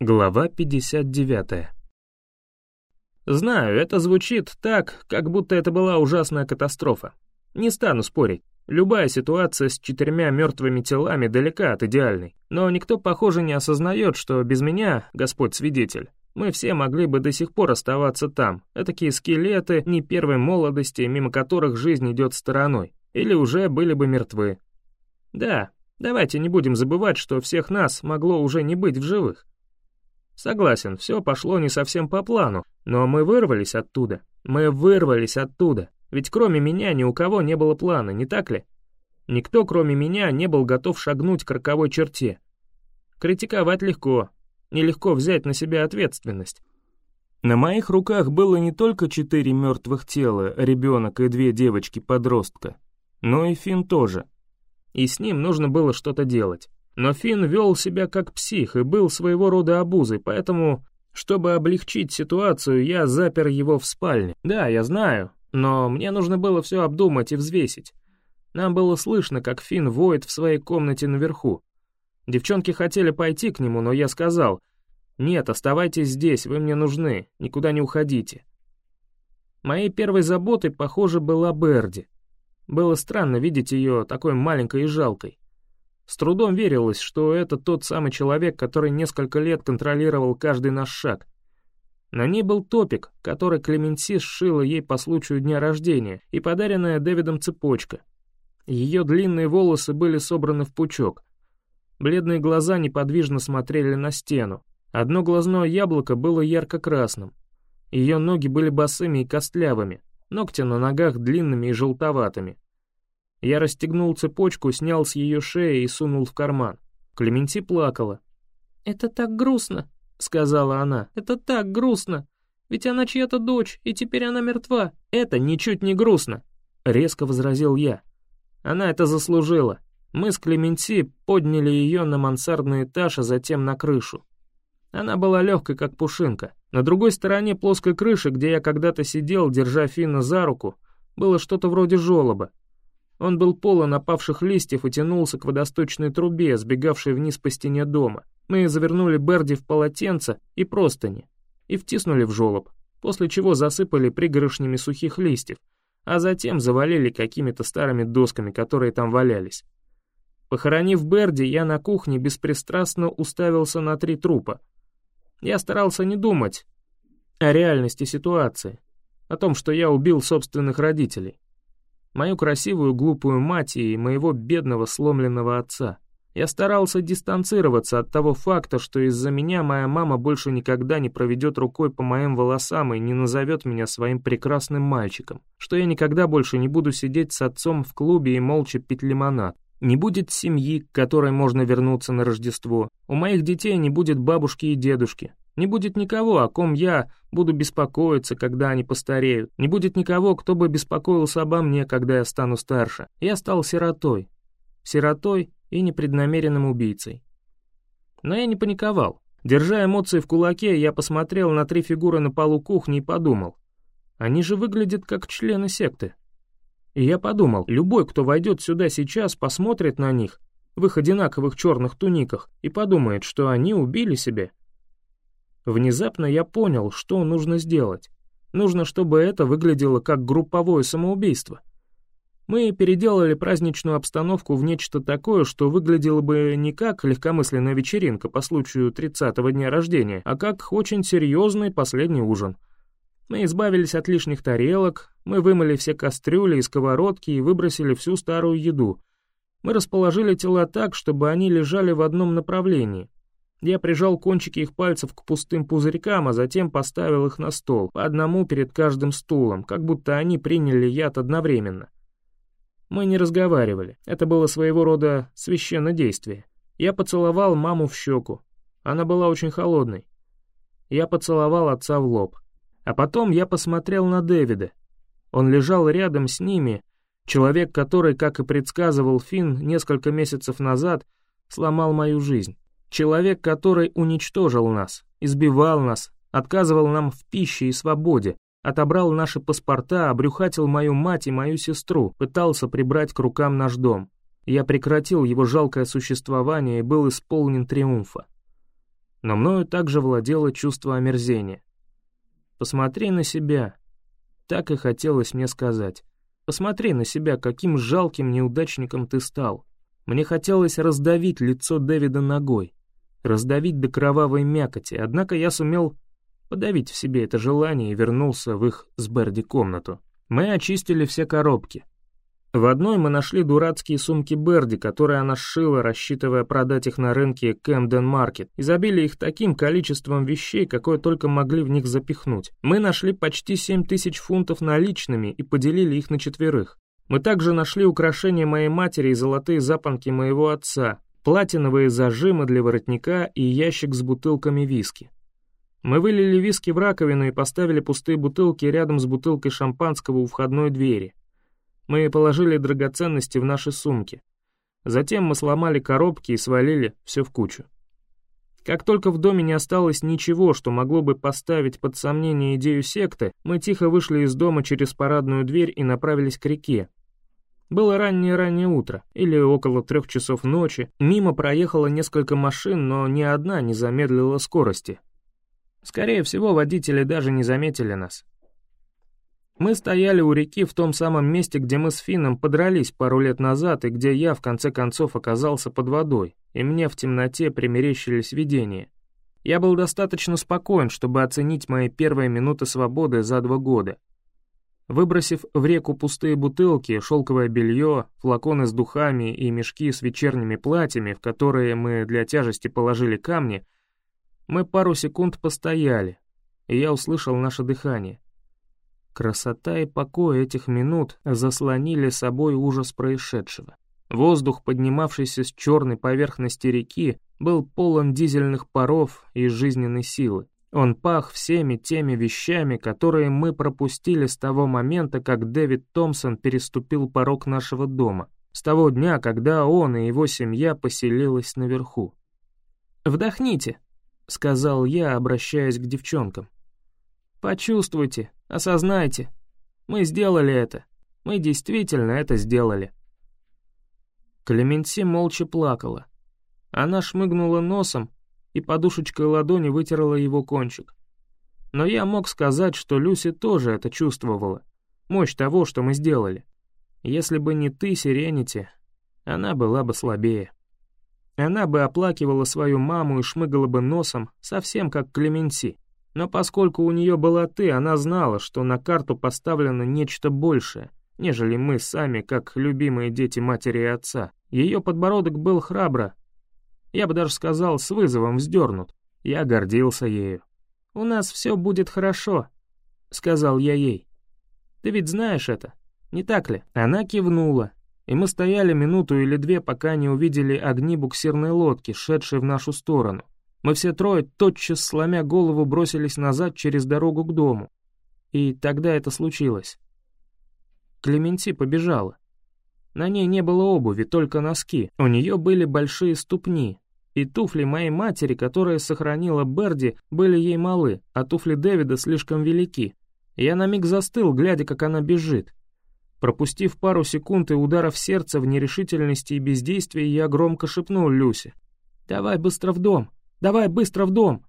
Глава 59 Знаю, это звучит так, как будто это была ужасная катастрофа. Не стану спорить. Любая ситуация с четырьмя мертвыми телами далека от идеальной. Но никто, похоже, не осознает, что без меня, Господь свидетель, мы все могли бы до сих пор оставаться там. Этакие скелеты не первой молодости, мимо которых жизнь идет стороной. Или уже были бы мертвы. Да, давайте не будем забывать, что всех нас могло уже не быть в живых. Согласен, все пошло не совсем по плану, но мы вырвались оттуда. Мы вырвались оттуда. Ведь кроме меня ни у кого не было плана, не так ли? Никто, кроме меня, не был готов шагнуть к роковой черте. Критиковать легко, нелегко взять на себя ответственность. На моих руках было не только четыре мертвых тела, ребенок и две девочки-подростка, но и Финн тоже. И с ним нужно было что-то делать. Но Финн вел себя как псих и был своего рода обузой, поэтому, чтобы облегчить ситуацию, я запер его в спальне. Да, я знаю, но мне нужно было все обдумать и взвесить. Нам было слышно, как Финн воет в своей комнате наверху. Девчонки хотели пойти к нему, но я сказал, «Нет, оставайтесь здесь, вы мне нужны, никуда не уходите». Моей первой заботой, похоже, была Берди. Было странно видеть ее такой маленькой и жалкой. С трудом верилось, что это тот самый человек, который несколько лет контролировал каждый наш шаг. На ней был топик, который Клеменси сшила ей по случаю дня рождения, и подаренная Дэвидом цепочка. Ее длинные волосы были собраны в пучок. Бледные глаза неподвижно смотрели на стену. Одно глазное яблоко было ярко-красным. Ее ноги были босыми и костлявыми, ногти на ногах длинными и желтоватыми. Я расстегнул цепочку, снял с ее шеи и сунул в карман. Клементи плакала. «Это так грустно», — сказала она. «Это так грустно. Ведь она чья-то дочь, и теперь она мертва». «Это ничуть не грустно», — резко возразил я. «Она это заслужила. Мы с Клементи подняли ее на мансардный этаж, а затем на крышу. Она была легкой, как пушинка. На другой стороне плоской крыши, где я когда-то сидел, держа Финна за руку, было что-то вроде желоба, он был полон опавших листьев и тянулся к водосточной трубе, сбегавшей вниз по стене дома. Мы завернули Берди в полотенце и простыни, и втиснули в жолоб, после чего засыпали пригоршнями сухих листьев, а затем завалили какими-то старыми досками, которые там валялись. Похоронив Берди, я на кухне беспристрастно уставился на три трупа. Я старался не думать о реальности ситуации, о том, что я убил собственных родителей мою красивую глупую мать и моего бедного сломленного отца. Я старался дистанцироваться от того факта, что из-за меня моя мама больше никогда не проведет рукой по моим волосам и не назовет меня своим прекрасным мальчиком, что я никогда больше не буду сидеть с отцом в клубе и молча пить лимонад. Не будет семьи, к которой можно вернуться на Рождество. У моих детей не будет бабушки и дедушки. Не будет никого, о ком я буду беспокоиться, когда они постареют. Не будет никого, кто бы беспокоился обо мне, когда я стану старше. Я стал сиротой. Сиротой и непреднамеренным убийцей. Но я не паниковал. Держа эмоции в кулаке, я посмотрел на три фигуры на полу кухни и подумал. Они же выглядят как члены секты. И я подумал, любой, кто войдет сюда сейчас, посмотрит на них, в их одинаковых черных туниках, и подумает, что они убили себя Внезапно я понял, что нужно сделать. Нужно, чтобы это выглядело как групповое самоубийство. Мы переделали праздничную обстановку в нечто такое, что выглядело бы не как легкомысленная вечеринка по случаю 30-го дня рождения, а как очень серьезный последний ужин. Мы избавились от лишних тарелок, мы вымыли все кастрюли и сковородки и выбросили всю старую еду. Мы расположили тела так, чтобы они лежали в одном направлении, я прижал кончики их пальцев к пустым пузырькам, а затем поставил их на стол, по одному перед каждым стулом, как будто они приняли яд одновременно. Мы не разговаривали, это было своего рода священное действие. Я поцеловал маму в щеку. Она была очень холодной. Я поцеловал отца в лоб. А потом я посмотрел на Дэвида. Он лежал рядом с ними, человек, который, как и предсказывал Финн несколько месяцев назад, сломал мою жизнь. Человек, который уничтожил нас, избивал нас, отказывал нам в пище и свободе, отобрал наши паспорта, обрюхатил мою мать и мою сестру, пытался прибрать к рукам наш дом. Я прекратил его жалкое существование и был исполнен триумфа. но мною также владело чувство омерзения. «Посмотри на себя», — так и хотелось мне сказать. «Посмотри на себя, каким жалким неудачником ты стал». Мне хотелось раздавить лицо Дэвида ногой, раздавить до кровавой мякоти, однако я сумел подавить в себе это желание и вернулся в их с Берди комнату. Мы очистили все коробки. В одной мы нашли дурацкие сумки Берди, которые она сшила, рассчитывая продать их на рынке Кэмден Маркет, и забили их таким количеством вещей, какое только могли в них запихнуть. Мы нашли почти 7 тысяч фунтов наличными и поделили их на четверых. Мы также нашли украшения моей матери и золотые запонки моего отца, платиновые зажимы для воротника и ящик с бутылками виски. Мы вылили виски в раковину и поставили пустые бутылки рядом с бутылкой шампанского у входной двери. Мы положили драгоценности в наши сумки. Затем мы сломали коробки и свалили все в кучу. Как только в доме не осталось ничего, что могло бы поставить под сомнение идею секты, мы тихо вышли из дома через парадную дверь и направились к реке. Было раннее-раннее утро, или около трех часов ночи. Мимо проехало несколько машин, но ни одна не замедлила скорости. Скорее всего, водители даже не заметили нас. Мы стояли у реки в том самом месте, где мы с Финном подрались пару лет назад и где я, в конце концов, оказался под водой, и мне в темноте примерещились видения. Я был достаточно спокоен, чтобы оценить мои первые минуты свободы за два года. Выбросив в реку пустые бутылки, шелковое белье, флаконы с духами и мешки с вечерними платьями, в которые мы для тяжести положили камни, мы пару секунд постояли, и я услышал наше дыхание. Красота и покой этих минут заслонили собой ужас происшедшего. Воздух, поднимавшийся с черной поверхности реки, был полон дизельных паров и жизненной силы. Он пах всеми теми вещами, которые мы пропустили с того момента, как Дэвид Томпсон переступил порог нашего дома, с того дня, когда он и его семья поселилась наверху. «Вдохните», — сказал я, обращаясь к девчонкам. «Почувствуйте, осознайте. Мы сделали это. Мы действительно это сделали». Клеменси молча плакала. Она шмыгнула носом и подушечкой ладони вытерла его кончик. Но я мог сказать, что Люси тоже это чувствовала. Мощь того, что мы сделали. Если бы не ты, Сиренити, она была бы слабее. Она бы оплакивала свою маму и шмыгала бы носом, совсем как Клеменси. Но поскольку у нее была ты, она знала, что на карту поставлено нечто большее, нежели мы сами, как любимые дети матери и отца. Ее подбородок был храбро, я бы даже сказал, с вызовом вздернут. Я гордился ею. «У нас все будет хорошо», — сказал я ей. «Ты ведь знаешь это, не так ли?» Она кивнула, и мы стояли минуту или две, пока не увидели огни буксирной лодки, шедшей в нашу сторону. Мы все трое, тотчас сломя голову, бросились назад через дорогу к дому. И тогда это случилось. Клементи побежала. На ней не было обуви, только носки. У нее были большие ступни, и туфли моей матери, которая сохранила Берди, были ей малы, а туфли Дэвида слишком велики. Я на миг застыл, глядя, как она бежит. Пропустив пару секунд и ударов сердца в нерешительности и бездействии, я громко шепнул Люсе. «Давай быстро в дом! Давай быстро в дом!»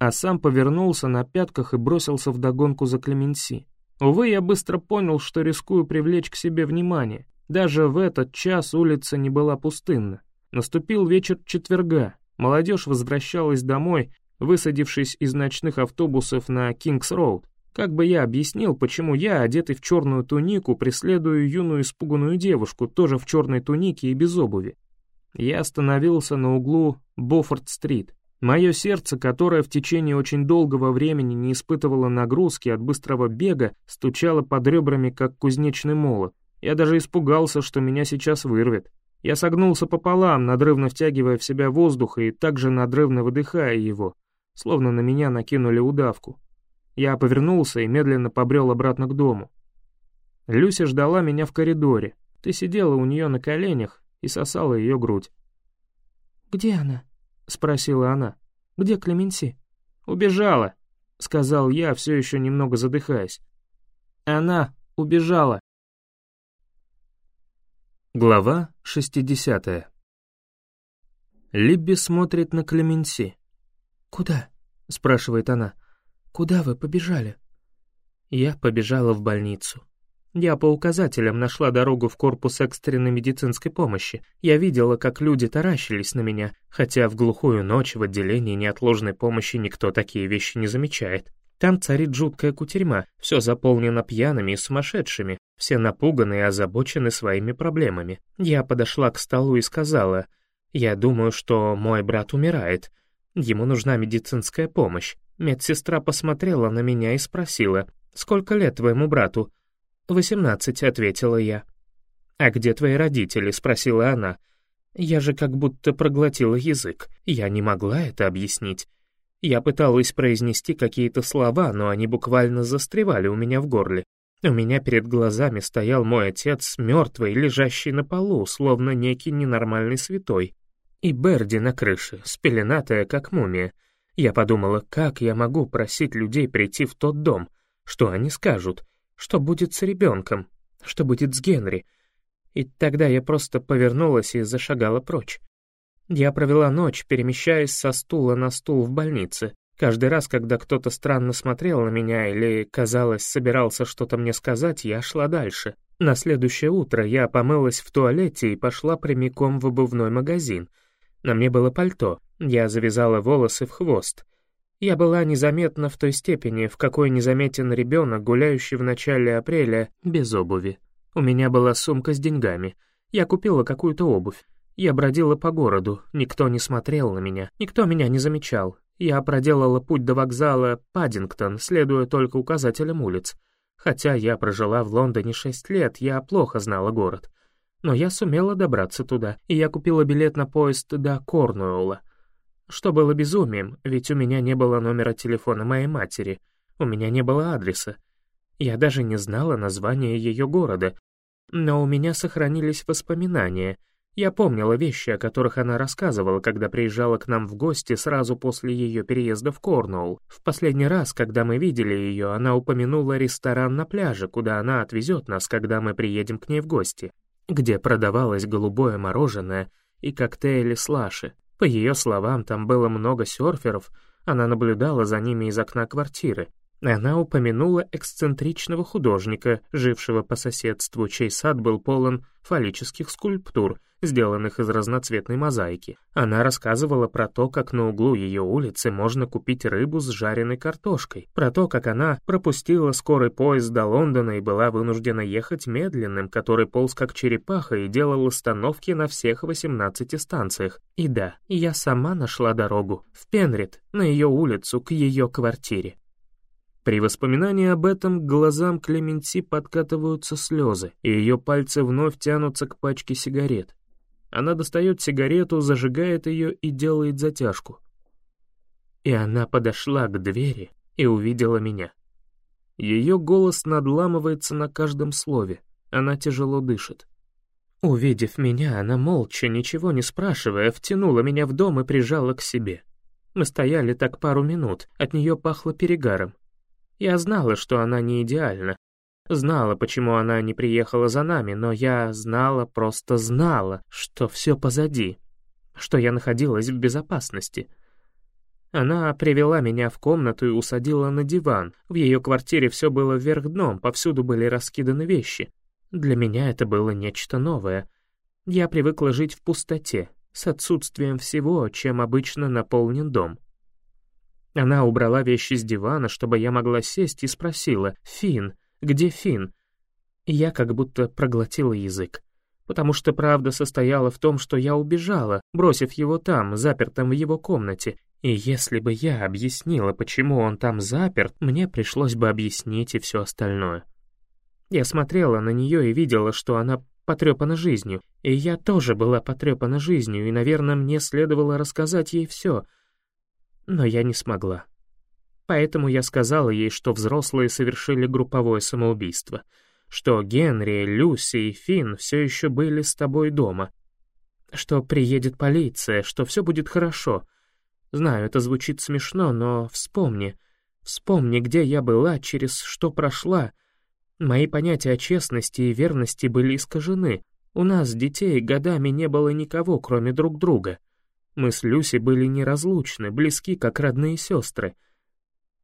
А сам повернулся на пятках и бросился в догонку за Клеменси. Увы, я быстро понял, что рискую привлечь к себе внимание. Даже в этот час улица не была пустынна. Наступил вечер четверга. Молодежь возвращалась домой, высадившись из ночных автобусов на Кингс-Роуд. Как бы я объяснил, почему я, одетый в черную тунику, преследую юную испуганную девушку, тоже в черной тунике и без обуви? Я остановился на углу Боффорд-стрит. Мое сердце, которое в течение очень долгого времени не испытывало нагрузки от быстрого бега, стучало под ребрами, как кузнечный молот. Я даже испугался, что меня сейчас вырвет. Я согнулся пополам, надрывно втягивая в себя воздух и также надрывно выдыхая его, словно на меня накинули удавку. Я повернулся и медленно побрел обратно к дому. Люся ждала меня в коридоре. Ты сидела у нее на коленях и сосала ее грудь. «Где она?» — спросила она. «Где Клеменси?» «Убежала», — сказал я, все еще немного задыхаясь. «Она убежала». Глава 60 Либби смотрит на Клеменси. «Куда?» — спрашивает она. «Куда вы побежали?» Я побежала в больницу. Я по указателям нашла дорогу в корпус экстренной медицинской помощи. Я видела, как люди таращились на меня, хотя в глухую ночь в отделении неотложной помощи никто такие вещи не замечает. Там царит жуткая кутерьма, все заполнено пьяными и сумасшедшими, все напуганы и озабочены своими проблемами. Я подошла к столу и сказала, «Я думаю, что мой брат умирает. Ему нужна медицинская помощь». Медсестра посмотрела на меня и спросила, «Сколько лет твоему брату?» «Восемнадцать», — ответила я. «А где твои родители?» — спросила она. Я же как будто проглотила язык. Я не могла это объяснить. Я пыталась произнести какие-то слова, но они буквально застревали у меня в горле. У меня перед глазами стоял мой отец, мертвый, лежащий на полу, словно некий ненормальный святой. И Берди на крыше, спеленатая, как мумия. Я подумала, как я могу просить людей прийти в тот дом? Что они скажут? Что будет с ребенком? Что будет с Генри? И тогда я просто повернулась и зашагала прочь. Я провела ночь, перемещаясь со стула на стул в больнице. Каждый раз, когда кто-то странно смотрел на меня или, казалось, собирался что-то мне сказать, я шла дальше. На следующее утро я помылась в туалете и пошла прямиком в обувной магазин. На мне было пальто, я завязала волосы в хвост. Я была незаметна в той степени, в какой незаметен ребенок, гуляющий в начале апреля без обуви. У меня была сумка с деньгами. Я купила какую-то обувь. Я бродила по городу, никто не смотрел на меня, никто меня не замечал. Я проделала путь до вокзала Паддингтон, следуя только указателям улиц. Хотя я прожила в Лондоне шесть лет, я плохо знала город. Но я сумела добраться туда, и я купила билет на поезд до Корнуэлла. Что было безумием, ведь у меня не было номера телефона моей матери, у меня не было адреса. Я даже не знала названия ее города, но у меня сохранились воспоминания — я помнила вещи, о которых она рассказывала, когда приезжала к нам в гости сразу после ее переезда в Корнуолл. В последний раз, когда мы видели ее, она упомянула ресторан на пляже, куда она отвезет нас, когда мы приедем к ней в гости, где продавалось голубое мороженое и коктейли с лаши. По ее словам, там было много серферов, она наблюдала за ними из окна квартиры. Она упомянула эксцентричного художника, жившего по соседству, чей сад был полон фаллических скульптур, сделанных из разноцветной мозаики. Она рассказывала про то, как на углу ее улицы можно купить рыбу с жареной картошкой, про то, как она пропустила скорый поезд до Лондона и была вынуждена ехать медленным, который полз как черепаха и делал остановки на всех 18 станциях. И да, я сама нашла дорогу, в Пенрид, на ее улицу, к ее квартире. При воспоминании об этом к глазам Клементи подкатываются слезы, и ее пальцы вновь тянутся к пачке сигарет. Она достает сигарету, зажигает ее и делает затяжку. И она подошла к двери и увидела меня. Ее голос надламывается на каждом слове, она тяжело дышит. Увидев меня, она молча, ничего не спрашивая, втянула меня в дом и прижала к себе. Мы стояли так пару минут, от нее пахло перегаром. Я знала, что она не идеальна. Знала, почему она не приехала за нами, но я знала, просто знала, что все позади, что я находилась в безопасности. Она привела меня в комнату и усадила на диван. В ее квартире все было вверх дном, повсюду были раскиданы вещи. Для меня это было нечто новое. Я привыкла жить в пустоте, с отсутствием всего, чем обычно наполнен дом. Она убрала вещи с дивана, чтобы я могла сесть, и спросила, «Фин, где Фин?» Я как будто проглотила язык. Потому что правда состояла в том, что я убежала, бросив его там, запертым в его комнате. И если бы я объяснила, почему он там заперт, мне пришлось бы объяснить и все остальное. Я смотрела на нее и видела, что она потрепана жизнью, и я тоже была потрепана жизнью, и, наверное, мне следовало рассказать ей все — но я не смогла. Поэтому я сказала ей, что взрослые совершили групповое самоубийство, что Генри, Люси и Финн все еще были с тобой дома, что приедет полиция, что все будет хорошо. Знаю, это звучит смешно, но вспомни, вспомни, где я была, через что прошла. Мои понятия о честности и верности были искажены. У нас, детей, годами не было никого, кроме друг друга. Мы с Люси были неразлучны, близки, как родные сестры,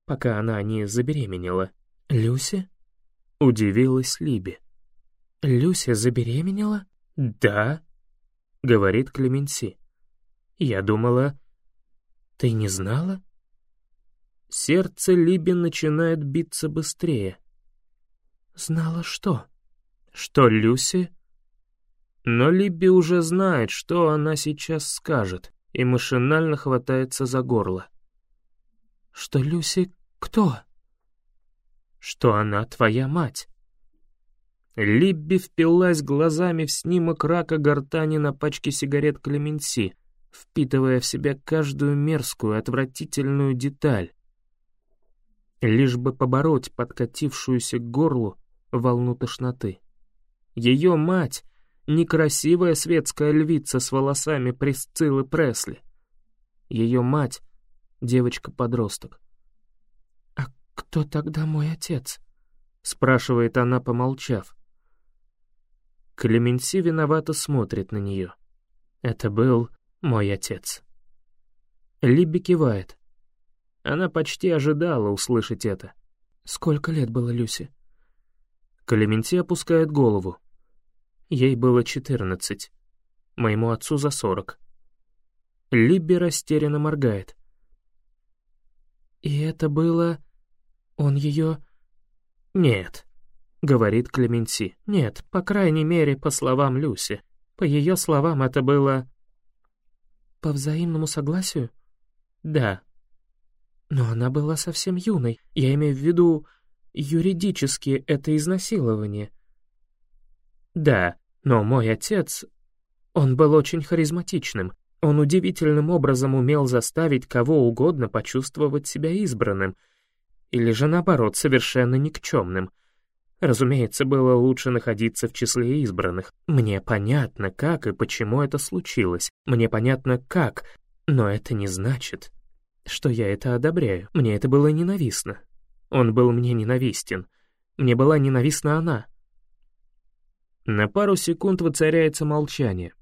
пока она не забеременела. «Люси?» — удивилась Либи. «Люся забеременела?» «Да», — говорит Клеменси. «Я думала...» «Ты не знала?» Сердце Либи начинает биться быстрее. «Знала что?» «Что Люси?» Но Либби уже знает, что она сейчас скажет, и машинально хватается за горло. «Что Люси кто?» «Что она твоя мать?» Либби впилась глазами в снимок рака гортани на пачке сигарет Клеменси, впитывая в себя каждую мерзкую, отвратительную деталь, лишь бы побороть подкатившуюся к горлу волну тошноты. Ее мать — некрасивая светская львица с волосами Присциллы Пресли. Ее мать — девочка-подросток. «А кто тогда мой отец?» — спрашивает она, помолчав. Клеменси виновато смотрит на нее. Это был мой отец. Либби кивает. Она почти ожидала услышать это. «Сколько лет было Люси?» Клементи опускает голову. Ей было четырнадцать. Моему отцу за сорок. Либби растерянно моргает. «И это было... Он ее...» «Нет», — говорит Клеменси. «Нет, по крайней мере, по словам Люси. По ее словам, это было...» «По взаимному согласию?» «Да». «Но она была совсем юной. Я имею в виду, юридически это изнасилование». «Да, но мой отец... Он был очень харизматичным. Он удивительным образом умел заставить кого угодно почувствовать себя избранным. Или же, наоборот, совершенно никчемным — Разумеется, было лучше находиться в числе избранных. Мне понятно, как и почему это случилось. Мне понятно, как, но это не значит, что я это одобряю. Мне это было ненавистно. Он был мне ненавистен. Мне была ненавистна она. На пару секунд воцаряется молчание.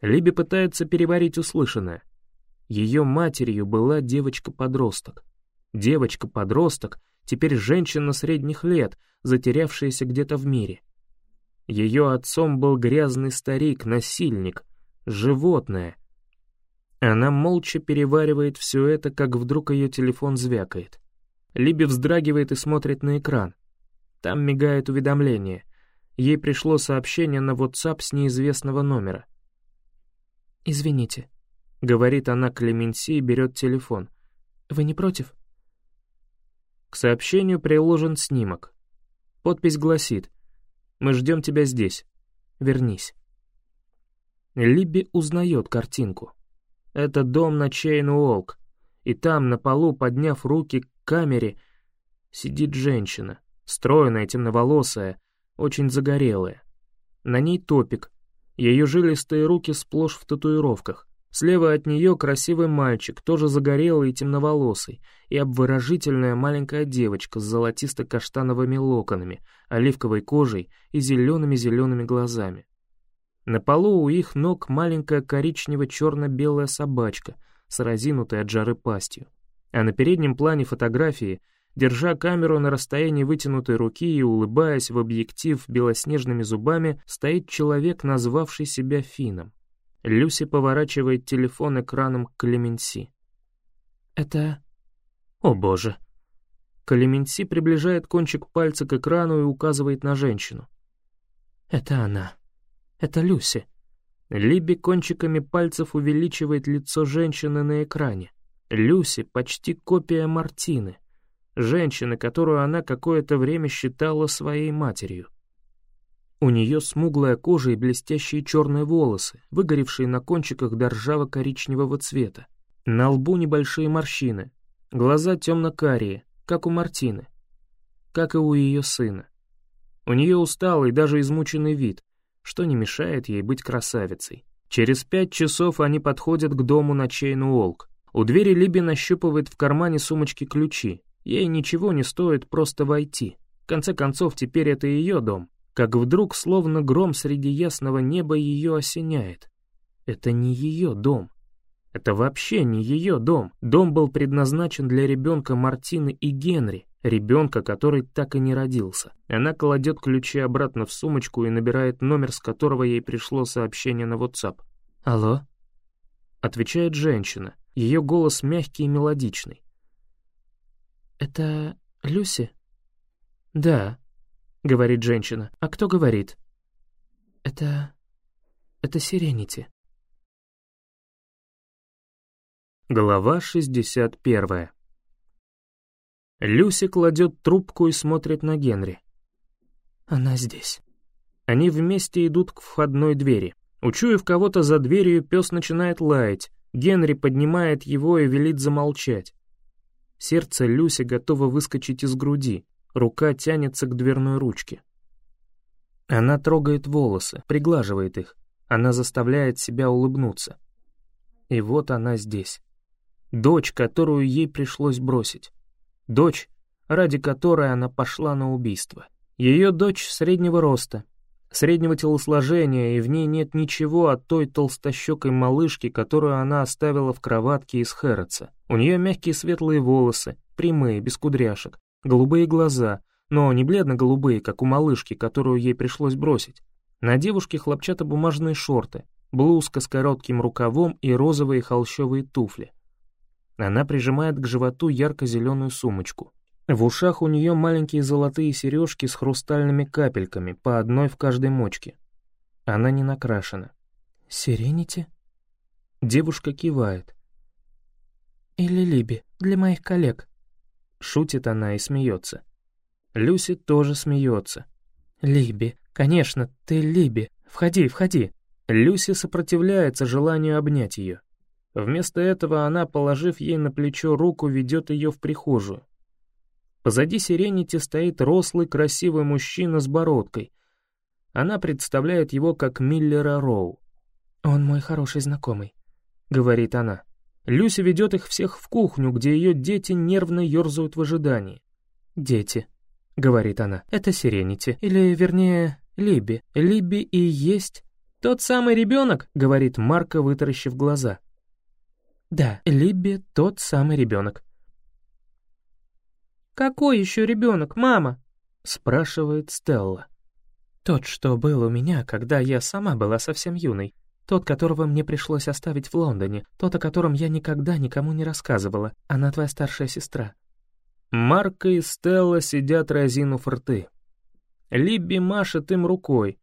Либи пытается переварить услышанное. Ее матерью была девочка-подросток. Девочка-подросток, теперь женщина средних лет — затерявшаяся где-то в мире. Ее отцом был грязный старик, насильник, животное. Она молча переваривает все это, как вдруг ее телефон звякает. Либи вздрагивает и смотрит на экран. Там мигает уведомление. Ей пришло сообщение на WhatsApp с неизвестного номера. «Извините», — говорит она Клеменси и берет телефон. «Вы не против?» К сообщению приложен снимок. Подпись гласит «Мы ждем тебя здесь. Вернись». Либби узнает картинку. Это дом на Чейн-Уолк, и там, на полу, подняв руки к камере, сидит женщина, стройная, темноволосая, очень загорелая. На ней топик, ее жилистые руки сплошь в татуировках. Слева от нее красивый мальчик, тоже загорелый и темноволосый, и обворожительная маленькая девочка с золотисто-каштановыми локонами, оливковой кожей и зелеными-зелеными глазами. На полу у их ног маленькая коричнево-черно-белая собачка с разинутой от жары пастью. А на переднем плане фотографии, держа камеру на расстоянии вытянутой руки и улыбаясь в объектив белоснежными зубами, стоит человек, назвавший себя Фином. Люси поворачивает телефон экраном к Клеменси. «Это...» «О боже!» Клеменси приближает кончик пальца к экрану и указывает на женщину. «Это она. Это Люси». Либи кончиками пальцев увеличивает лицо женщины на экране. Люси почти копия Мартины, женщины, которую она какое-то время считала своей матерью. У нее смуглая кожа и блестящие черные волосы, выгоревшие на кончиках до ржаво-коричневого цвета. На лбу небольшие морщины, глаза темно-карие, как у Мартины, как и у ее сына. У нее усталый, даже измученный вид, что не мешает ей быть красавицей. Через пять часов они подходят к дому на Чейн-Уолк. У двери Либи нащупывает в кармане сумочки ключи. Ей ничего не стоит просто войти. В конце концов, теперь это ее дом как вдруг, словно гром среди ясного неба, ее осеняет. Это не ее дом. Это вообще не ее дом. Дом был предназначен для ребенка Мартины и Генри, ребенка, который так и не родился. Она кладет ключи обратно в сумочку и набирает номер, с которого ей пришло сообщение на WhatsApp. «Алло?» Отвечает женщина. Ее голос мягкий и мелодичный. «Это Люси?» «Да», — говорит женщина. «А кто говорит?» «Это... это Сиренити». Глава 61 Люси кладет трубку и смотрит на Генри. «Она здесь». Они вместе идут к входной двери. Учуяв кого-то за дверью, пес начинает лаять. Генри поднимает его и велит замолчать. Сердце Люси готово выскочить из груди. Рука тянется к дверной ручке. Она трогает волосы, приглаживает их. Она заставляет себя улыбнуться. И вот она здесь. Дочь, которую ей пришлось бросить. Дочь, ради которой она пошла на убийство. Ее дочь среднего роста, среднего телосложения, и в ней нет ничего от той толстощекой малышки, которую она оставила в кроватке из Хэротса. У нее мягкие светлые волосы, прямые, без кудряшек, голубые глаза, но не бледно-голубые, как у малышки, которую ей пришлось бросить. На девушке хлопчатобумажные шорты, блузка с коротким рукавом и розовые холщовые туфли. Она прижимает к животу ярко-зеленую сумочку. В ушах у нее маленькие золотые сережки с хрустальными капельками, по одной в каждой мочке. Она не накрашена. «Сирените?» Девушка кивает. «Или Либи, для моих коллег». Шутит она и смеется. Люси тоже смеется. «Либи, конечно, ты Либи. Входи, входи». Люси сопротивляется желанию обнять ее. Вместо этого она, положив ей на плечо руку, ведет ее в прихожую. Позади Сиренити стоит рослый, красивый мужчина с бородкой. Она представляет его как Миллера Роу. «Он мой хороший знакомый», — говорит она. Люси ведет их всех в кухню, где ее дети нервно ерзают в ожидании. «Дети», — говорит она, — «это Сиренити, или, вернее, Либи. Либи и есть...» «Тот самый ребенок», — говорит Марка, вытаращив глаза. Да, Либби тот самый ребенок. «Какой еще ребенок, мама?» — спрашивает Стелла. «Тот, что был у меня, когда я сама была совсем юной. Тот, которого мне пришлось оставить в Лондоне. Тот, о котором я никогда никому не рассказывала. Она твоя старшая сестра». Марка и Стелла сидят разинув рты. Либби машет им рукой.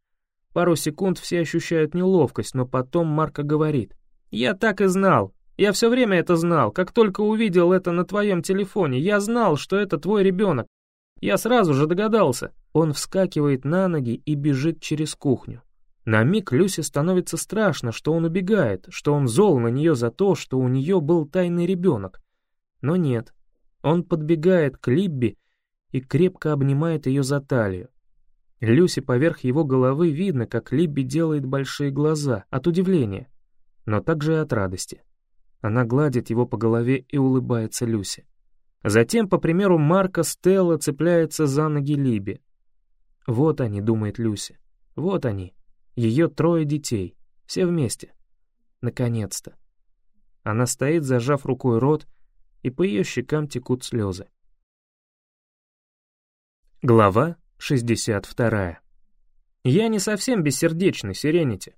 Пару секунд все ощущают неловкость, но потом Марка говорит. «Я так и знал. Я все время это знал, как только увидел это на твоем телефоне, я знал, что это твой ребенок. Я сразу же догадался. Он вскакивает на ноги и бежит через кухню. На миг Люсе становится страшно, что он убегает, что он зол на нее за то, что у нее был тайный ребенок. Но нет. Он подбегает к Либби и крепко обнимает ее за талию. Люси поверх его головы видно, как Либби делает большие глаза от удивления, но также и от радости. Она гладит его по голове и улыбается Люсе. Затем, по примеру Марка, Стелла цепляется за ноги Либи. Вот они, думает Люси. Вот они. Ее трое детей. Все вместе. Наконец-то. Она стоит, зажав рукой рот, и по ее щекам текут слезы. Глава 62. Я не совсем бессердечный, Сиренити.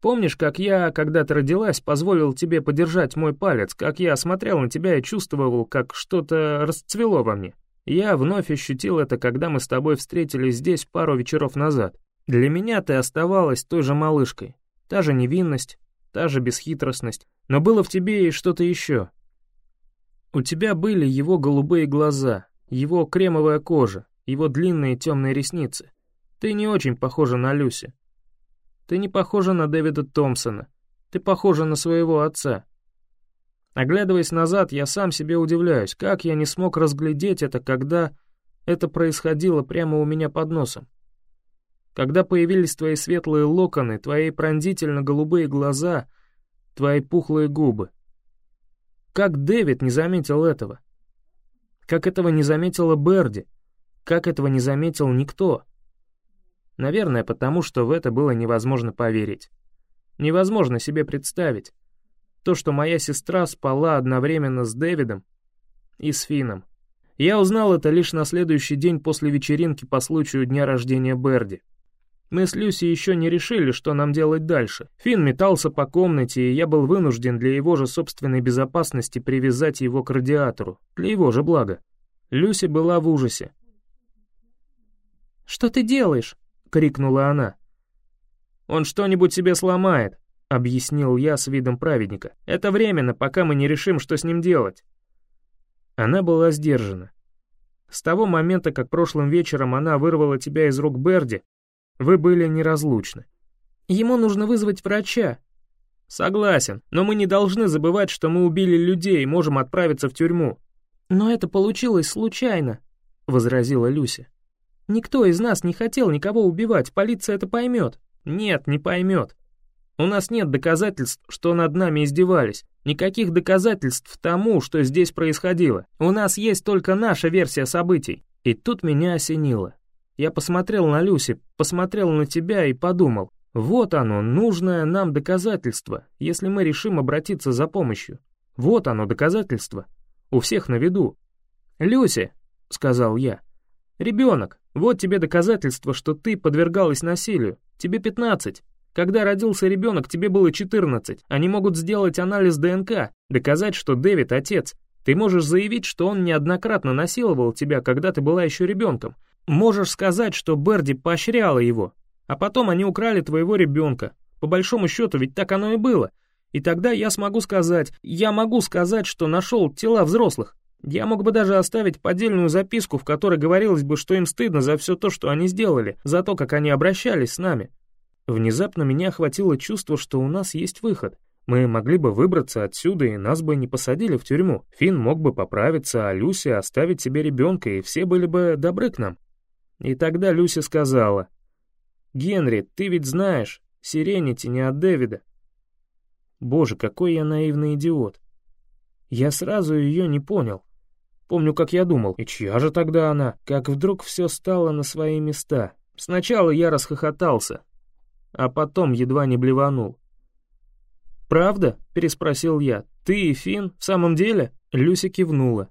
Помнишь, как я, когда ты родилась, позволил тебе подержать мой палец, как я смотрел на тебя и чувствовал, как что-то расцвело во мне? Я вновь ощутил это, когда мы с тобой встретились здесь пару вечеров назад. Для меня ты оставалась той же малышкой. Та же невинность, та же бесхитростность. Но было в тебе и что-то еще. У тебя были его голубые глаза, его кремовая кожа, его длинные темные ресницы. Ты не очень похожа на Люси, ты не похожа на Дэвида Томпсона. Ты похожа на своего отца. Оглядываясь назад, я сам себе удивляюсь, как я не смог разглядеть это, когда это происходило прямо у меня под носом. Когда появились твои светлые локоны, твои пронзительно-голубые глаза, твои пухлые губы. Как Дэвид не заметил этого? Как этого не заметила Берди? Как этого не заметил никто? Наверное, потому что в это было невозможно поверить. Невозможно себе представить. то, что моя сестра спала одновременно с Дэвидом и с Фином. Я узнал это лишь на следующий день после вечеринки по случаю дня рождения Берди. Мы с Люси еще не решили, что нам делать дальше. Финн метался по комнате, и я был вынужден для его же собственной безопасности привязать его к радиатору, для его же блага. Люси была в ужасе. «Что ты делаешь?» — крикнула она. «Он что-нибудь себе сломает», — объяснил я с видом праведника. «Это временно, пока мы не решим, что с ним делать». Она была сдержана. С того момента, как прошлым вечером она вырвала тебя из рук Берди, вы были неразлучны. Ему нужно вызвать врача. Согласен, но мы не должны забывать, что мы убили людей и можем отправиться в тюрьму. Но это получилось случайно, возразила Люся. Никто из нас не хотел никого убивать, полиция это поймет. Нет, не поймет. У нас нет доказательств, что над нами издевались. Никаких доказательств тому, что здесь происходило. У нас есть только наша версия событий. И тут меня осенило. Я посмотрел на Люси, посмотрел на тебя и подумал. Вот оно, нужное нам доказательство, если мы решим обратиться за помощью. Вот оно, доказательство. У всех на виду. «Люси», — сказал я, — «ребенок, вот тебе доказательство, что ты подвергалась насилию. Тебе 15. Когда родился ребенок, тебе было 14. Они могут сделать анализ ДНК, доказать, что Дэвид — отец. Ты можешь заявить, что он неоднократно насиловал тебя, когда ты была еще ребенком. Можешь сказать, что Берди поощряла его. А потом они украли твоего ребенка. По большому счету, ведь так оно и было. И тогда я смогу сказать, я могу сказать, что нашел тела взрослых. Я мог бы даже оставить поддельную записку, в которой говорилось бы, что им стыдно за все то, что они сделали, за то, как они обращались с нами. Внезапно меня охватило чувство, что у нас есть выход. Мы могли бы выбраться отсюда, и нас бы не посадили в тюрьму. Финн мог бы поправиться, а Люси оставить себе ребенка, и все были бы добры к нам. И тогда Люси сказала, «Генри, ты ведь знаешь, Сиренити не от Дэвида». Боже, какой я наивный идиот. Я сразу ее не понял. Помню, как я думал, и чья же тогда она? Как вдруг все стало на свои места. Сначала я расхохотался, а потом едва не блеванул. «Правда?» — переспросил я. «Ты и Финн? В самом деле?» Люся кивнула.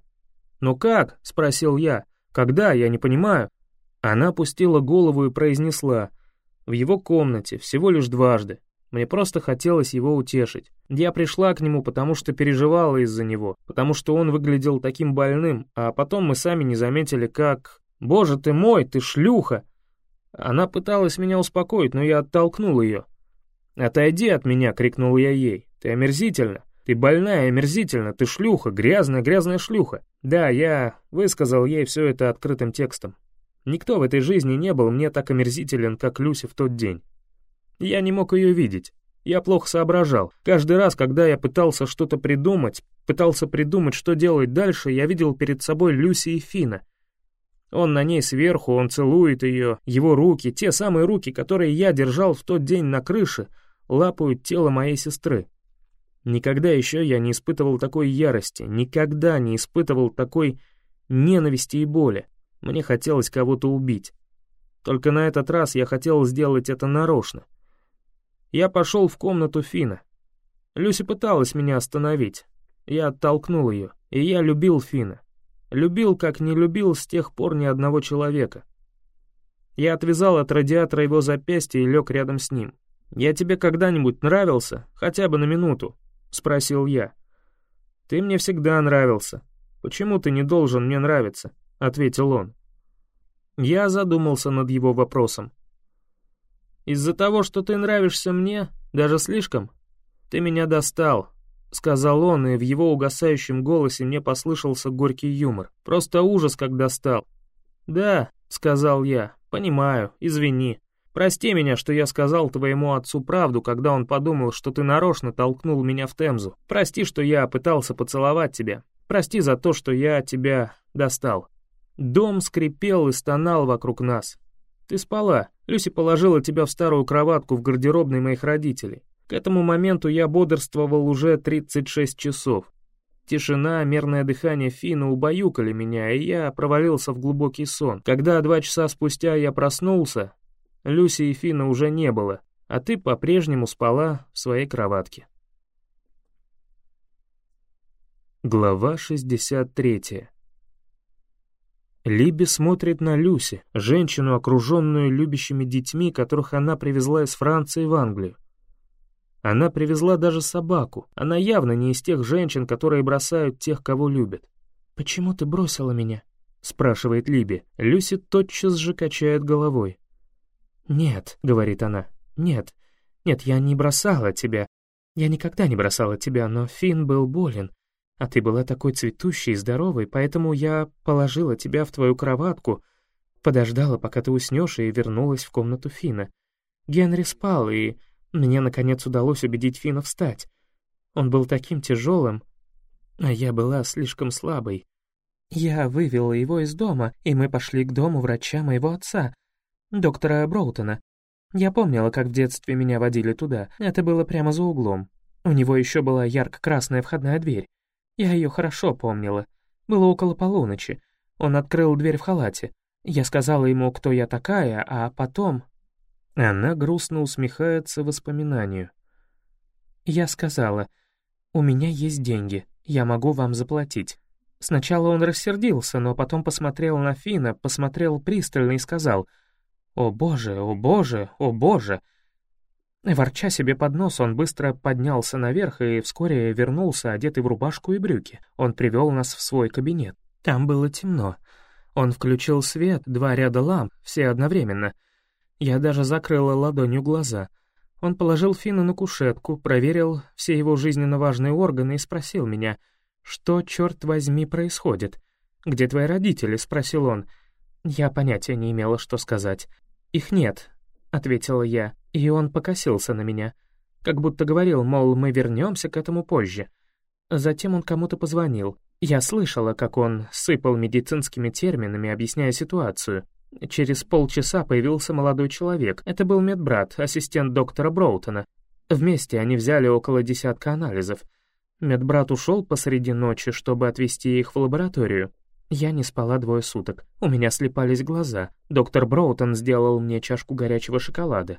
«Ну как?» — спросил я. «Когда? Я не понимаю». Она опустила голову и произнесла. «В его комнате, всего лишь дважды. Мне просто хотелось его утешить. Я пришла к нему, потому что переживала из-за него, потому что он выглядел таким больным, а потом мы сами не заметили, как... «Боже ты мой, ты шлюха!» Она пыталась меня успокоить, но я оттолкнул ее. «Отойди от меня!» — крикнул я ей. «Ты омерзительна! Ты больная омерзительна! Ты шлюха! Грязная, грязная шлюха!» Да, я высказал ей все это открытым текстом. Никто в этой жизни не был мне так омерзителен, как Люси в тот день. Я не мог ее видеть. Я плохо соображал. Каждый раз, когда я пытался что-то придумать, пытался придумать, что делать дальше, я видел перед собой Люси и Фина. Он на ней сверху, он целует ее, его руки, те самые руки, которые я держал в тот день на крыше, лапают тело моей сестры. Никогда еще я не испытывал такой ярости, никогда не испытывал такой ненависти и боли. Мне хотелось кого-то убить. Только на этот раз я хотел сделать это нарочно. Я пошел в комнату Фина. Люси пыталась меня остановить. Я оттолкнул ее, и я любил Фина. Любил, как не любил с тех пор ни одного человека. Я отвязал от радиатора его запястье и лег рядом с ним. «Я тебе когда-нибудь нравился? Хотя бы на минуту?» — спросил я. «Ты мне всегда нравился. Почему ты не должен мне нравиться?» — ответил он. Я задумался над его вопросом. Из-за того, что ты нравишься мне, даже слишком, ты меня достал, сказал он, и в его угасающем голосе мне послышался горький юмор. Просто ужас, как достал. Да, сказал я, понимаю, извини. Прости меня, что я сказал твоему отцу правду, когда он подумал, что ты нарочно толкнул меня в Темзу. Прости, что я пытался поцеловать тебя. Прости за то, что я тебя достал. Дом скрипел и стонал вокруг нас. Ты спала. Люси положила тебя в старую кроватку в гардеробной моих родителей. К этому моменту я бодрствовал уже 36 часов. Тишина, мерное дыхание Фина убаюкали меня, и я провалился в глубокий сон. Когда два часа спустя я проснулся, Люси и Фина уже не было, а ты по-прежнему спала в своей кроватке. Глава 63. Либи смотрит на Люси, женщину, окруженную любящими детьми, которых она привезла из Франции в Англию. Она привезла даже собаку. Она явно не из тех женщин, которые бросают тех, кого любят. «Почему ты бросила меня?» — спрашивает Либи. Люси тотчас же качает головой. «Нет», — говорит она, — «нет, нет, я не бросала тебя. Я никогда не бросала тебя, но Финн был болен. А ты была такой цветущей и здоровой, поэтому я положила тебя в твою кроватку, подождала, пока ты уснешь, и вернулась в комнату Фина. Генри спал, и мне, наконец, удалось убедить Фина встать. Он был таким тяжелым, а я была слишком слабой. Я вывела его из дома, и мы пошли к дому врача моего отца, доктора Броутона. Я помнила, как в детстве меня водили туда, это было прямо за углом. У него еще была ярко-красная входная дверь. Я ее хорошо помнила. Было около полуночи. Он открыл дверь в халате. Я сказала ему, кто я такая, а потом... Она грустно усмехается воспоминанию. Я сказала, «У меня есть деньги, я могу вам заплатить». Сначала он рассердился, но потом посмотрел на Фина, посмотрел пристально и сказал, «О боже, о боже, о боже!» Ворча себе под нос, он быстро поднялся наверх и вскоре вернулся, одетый в рубашку и брюки. Он привел нас в свой кабинет. Там было темно. Он включил свет, два ряда ламп, все одновременно. Я даже закрыла ладонью глаза. Он положил Фина на кушетку, проверил все его жизненно важные органы и спросил меня, «Что, черт возьми, происходит? Где твои родители?» — спросил он. Я понятия не имела, что сказать. «Их нет», — ответила я. И он покосился на меня, как будто говорил, мол, мы вернемся к этому позже. Затем он кому-то позвонил. Я слышала, как он сыпал медицинскими терминами, объясняя ситуацию. Через полчаса появился молодой человек. Это был медбрат, ассистент доктора Броутона. Вместе они взяли около десятка анализов. Медбрат ушел посреди ночи, чтобы отвезти их в лабораторию. Я не спала двое суток. У меня слепались глаза. Доктор Броутон сделал мне чашку горячего шоколада.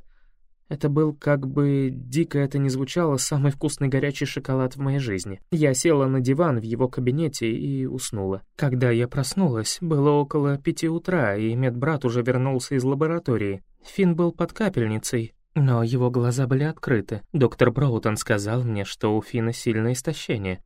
Это был, как бы дико это ни звучало, самый вкусный горячий шоколад в моей жизни. Я села на диван в его кабинете и уснула. Когда я проснулась, было около пяти утра, и медбрат уже вернулся из лаборатории. Финн был под капельницей, но его глаза были открыты. Доктор Броутон сказал мне, что у Фина сильное истощение.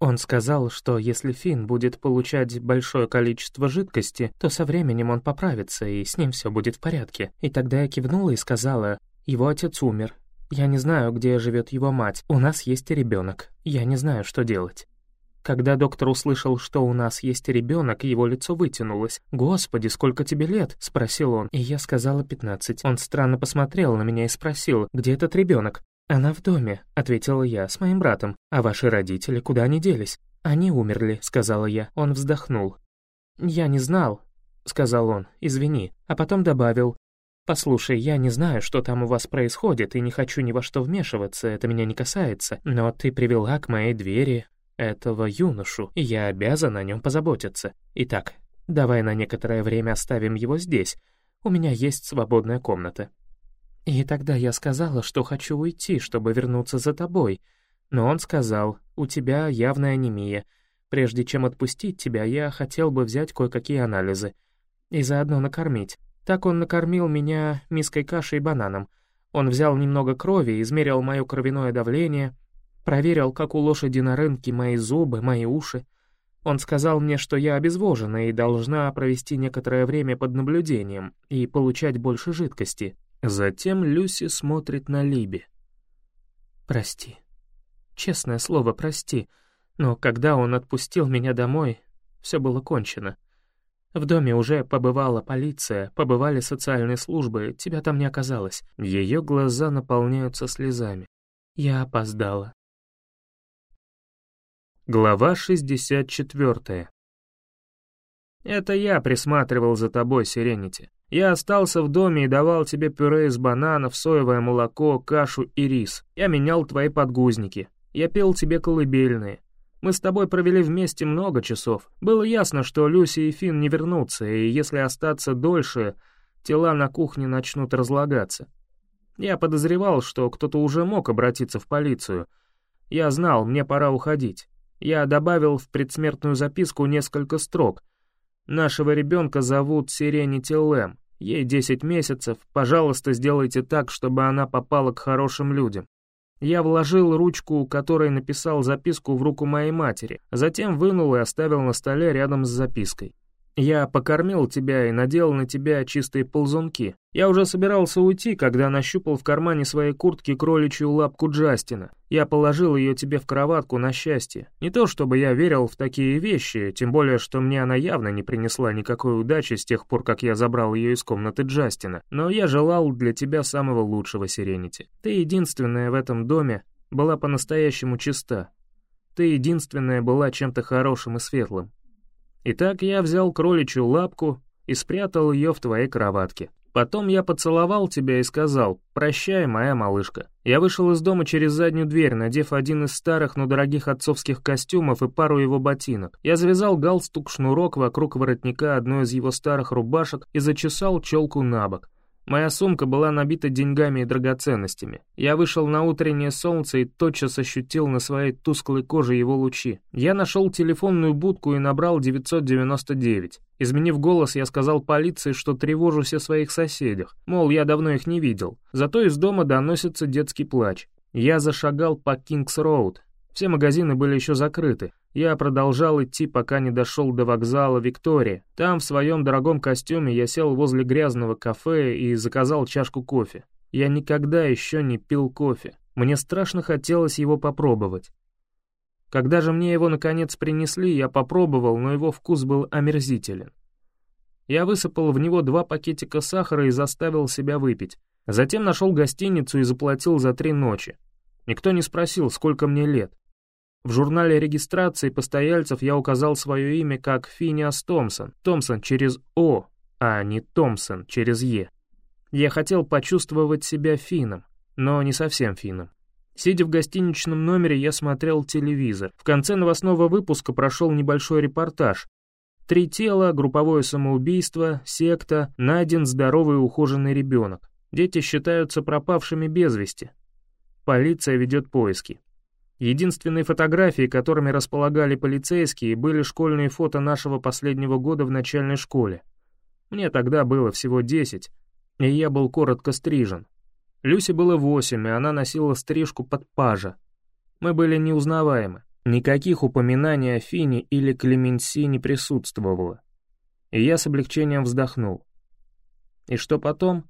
Он сказал, что если Финн будет получать большое количество жидкости, то со временем он поправится, и с ним все будет в порядке. И тогда я кивнула и сказала, его отец умер. Я не знаю, где живет его мать. У нас есть ребенок. Я не знаю, что делать. Когда доктор услышал, что у нас есть ребенок, его лицо вытянулось. «Господи, сколько тебе лет?» — спросил он. И я сказала пятнадцать. Он странно посмотрел на меня и спросил, где этот ребенок? «Она в доме», — ответила я, — «с моим братом. А ваши родители, куда они делись?» «Они умерли», — сказала я. Он вздохнул. «Я не знал», — сказал он, — «извини». А потом добавил, «Послушай, я не знаю, что там у вас происходит, и не хочу ни во что вмешиваться, это меня не касается, но ты привела к моей двери этого юношу, и я обязан о нем позаботиться. Итак, давай на некоторое время оставим его здесь, у меня есть свободная комната». И тогда я сказала, что хочу уйти, чтобы вернуться за тобой, но он сказал, у тебя явная анемия, прежде чем отпустить тебя, я хотел бы взять кое-какие анализы и заодно накормить. Так он накормил меня миской каши и бананом. Он взял немного крови, измерил мое кровяное давление, проверил, как у лошади на рынке мои зубы, мои уши. Он сказал мне, что я обезвожена и должна провести некоторое время под наблюдением и получать больше жидкости. Затем Люси смотрит на Либи. «Прости. Честное слово, прости. Но когда он отпустил меня домой, все было кончено. В доме уже побывала полиция, побывали социальные службы, тебя там не оказалось. Ее глаза наполняются слезами. Я опоздала. Глава 64 «Это я присматривал за тобой, Сиренити. Я остался в доме и давал тебе пюре из бананов, соевое молоко, кашу и рис. Я менял твои подгузники. Я пел тебе колыбельные. Мы с тобой провели вместе много часов. Было ясно, что Люси и Финн не вернутся, и если остаться дольше, тела на кухне начнут разлагаться. Я подозревал, что кто-то уже мог обратиться в полицию. Я знал, мне пора уходить. Я добавил в предсмертную записку несколько строк. «Нашего ребенка зовут Сиренити Лэм. Ей 10 месяцев. Пожалуйста, сделайте так, чтобы она попала к хорошим людям». Я вложил ручку, которой написал записку, в руку моей матери, затем вынул и оставил на столе рядом с запиской. Я покормил тебя и надел на тебя чистые ползунки. Я уже собирался уйти, когда нащупал в кармане своей куртки кроличью лапку Джастина. Я положил ее тебе в кроватку на счастье. Не то чтобы я верил в такие вещи, тем более, что мне она явно не принесла никакой удачи с тех пор, как я забрал ее из комнаты Джастина. Но я желал для тебя самого лучшего, Сиренити. Ты единственная в этом доме была по-настоящему чиста. Ты единственная была чем-то хорошим и светлым. Итак, я взял кроличью лапку и спрятал ее в твоей кроватке. Потом я поцеловал тебя и сказал «Прощай, моя малышка». Я вышел из дома через заднюю дверь, надев один из старых, но дорогих отцовских костюмов и пару его ботинок. Я завязал галстук-шнурок вокруг воротника одной из его старых рубашек и зачесал челку на бок. Моя сумка была набита деньгами и драгоценностями. Я вышел на утреннее солнце и тотчас ощутил на своей тусклой коже его лучи. Я нашел телефонную будку и набрал 999. Изменив голос, я сказал полиции, что тревожусь о своих соседях. Мол, я давно их не видел. Зато из дома доносится детский плач. Я зашагал по Кингс-Роуд. Все магазины были еще закрыты. Я продолжал идти, пока не дошел до вокзала Виктория. Там, в своем дорогом костюме, я сел возле грязного кафе и заказал чашку кофе. Я никогда еще не пил кофе. Мне страшно хотелось его попробовать. Когда же мне его наконец принесли, я попробовал, но его вкус был омерзителен. Я высыпал в него два пакетика сахара и заставил себя выпить. Затем нашел гостиницу и заплатил за три ночи. Никто не спросил, сколько мне лет. В журнале регистрации постояльцев я указал свое имя как Финиас Томпсон, Томпсон через О, а не Томпсон через Е. Я хотел почувствовать себя финном, но не совсем финном. Сидя в гостиничном номере, я смотрел телевизор. В конце новостного выпуска прошел небольшой репортаж. Три тела, групповое самоубийство, секта, найден здоровый ухоженный ребенок. Дети считаются пропавшими без вести. Полиция ведет поиски. Единственные фотографии, которыми располагали полицейские, были школьные фото нашего последнего года в начальной школе. Мне тогда было всего 10, и я был коротко стрижен. Люсе было 8, и она носила стрижку под пажа. Мы были неузнаваемы. Никаких упоминаний о Фине или Клеменси не присутствовало. И я с облегчением вздохнул. И что потом?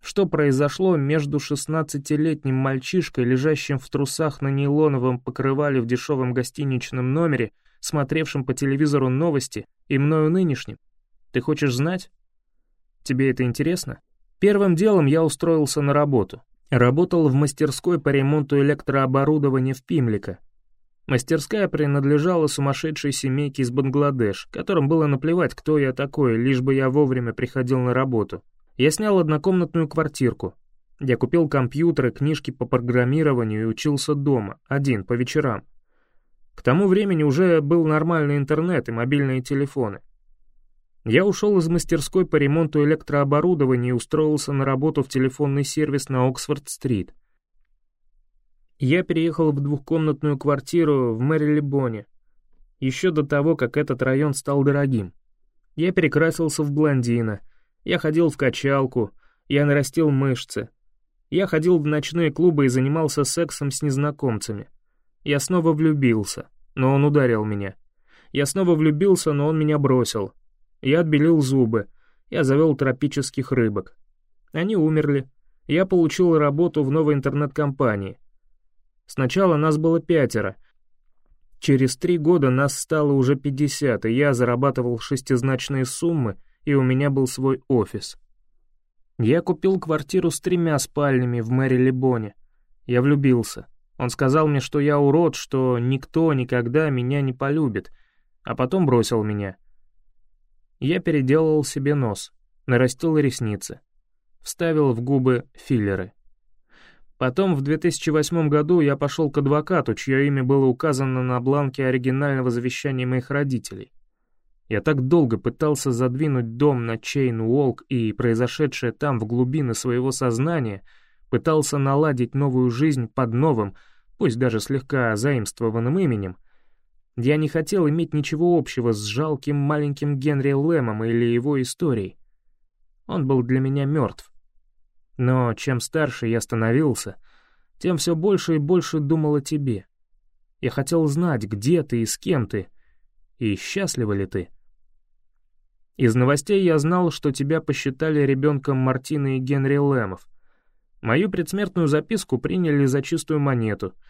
Что произошло между шестнадцатилетним мальчишкой, лежащим в трусах на нейлоновом покрывале в дешевом гостиничном номере, смотревшим по телевизору новости, и мною нынешним? Ты хочешь знать? Тебе это интересно? Первым делом я устроился на работу. Работал в мастерской по ремонту электрооборудования в Пимлика. Мастерская принадлежала сумасшедшей семейке из Бангладеш, которым было наплевать, кто я такой, лишь бы я вовремя приходил на работу. Я снял однокомнатную квартирку. Я купил компьютеры, книжки по программированию и учился дома, один, по вечерам. К тому времени уже был нормальный интернет и мобильные телефоны. Я ушел из мастерской по ремонту электрооборудования и устроился на работу в телефонный сервис на Оксфорд-стрит. Я переехал в двухкомнатную квартиру в Мэрилибоне, еще до того, как этот район стал дорогим. Я перекрасился в блондина — я ходил в качалку, я нарастил мышцы. Я ходил в ночные клубы и занимался сексом с незнакомцами. Я снова влюбился, но он ударил меня. Я снова влюбился, но он меня бросил. Я отбелил зубы. Я завел тропических рыбок. Они умерли. Я получил работу в новой интернет-компании. Сначала нас было пятеро. Через три года нас стало уже пятьдесят, и я зарабатывал шестизначные суммы — и у меня был свой офис. Я купил квартиру с тремя спальнями в Мэри-Лебоне. Я влюбился. Он сказал мне, что я урод, что никто никогда меня не полюбит, а потом бросил меня. Я переделал себе нос, нарастил ресницы, вставил в губы филлеры. Потом, в 2008 году, я пошел к адвокату, чье имя было указано на бланке оригинального завещания моих родителей. Я так долго пытался задвинуть дом на Чейн-Уолк и произошедшее там в глубины своего сознания, пытался наладить новую жизнь под новым, пусть даже слегка заимствованным именем, Я не хотел иметь ничего общего с жалким маленьким Генри Лэмом или его историей. Он был для меня мертв. Но чем старше я становился, тем все больше и больше думал о тебе. Я хотел знать, где ты и с кем ты, и счастлива ли ты. Из новостей я знал, что тебя посчитали ребенком Мартины и Генри Лэмов. Мою предсмертную записку приняли за чистую монету —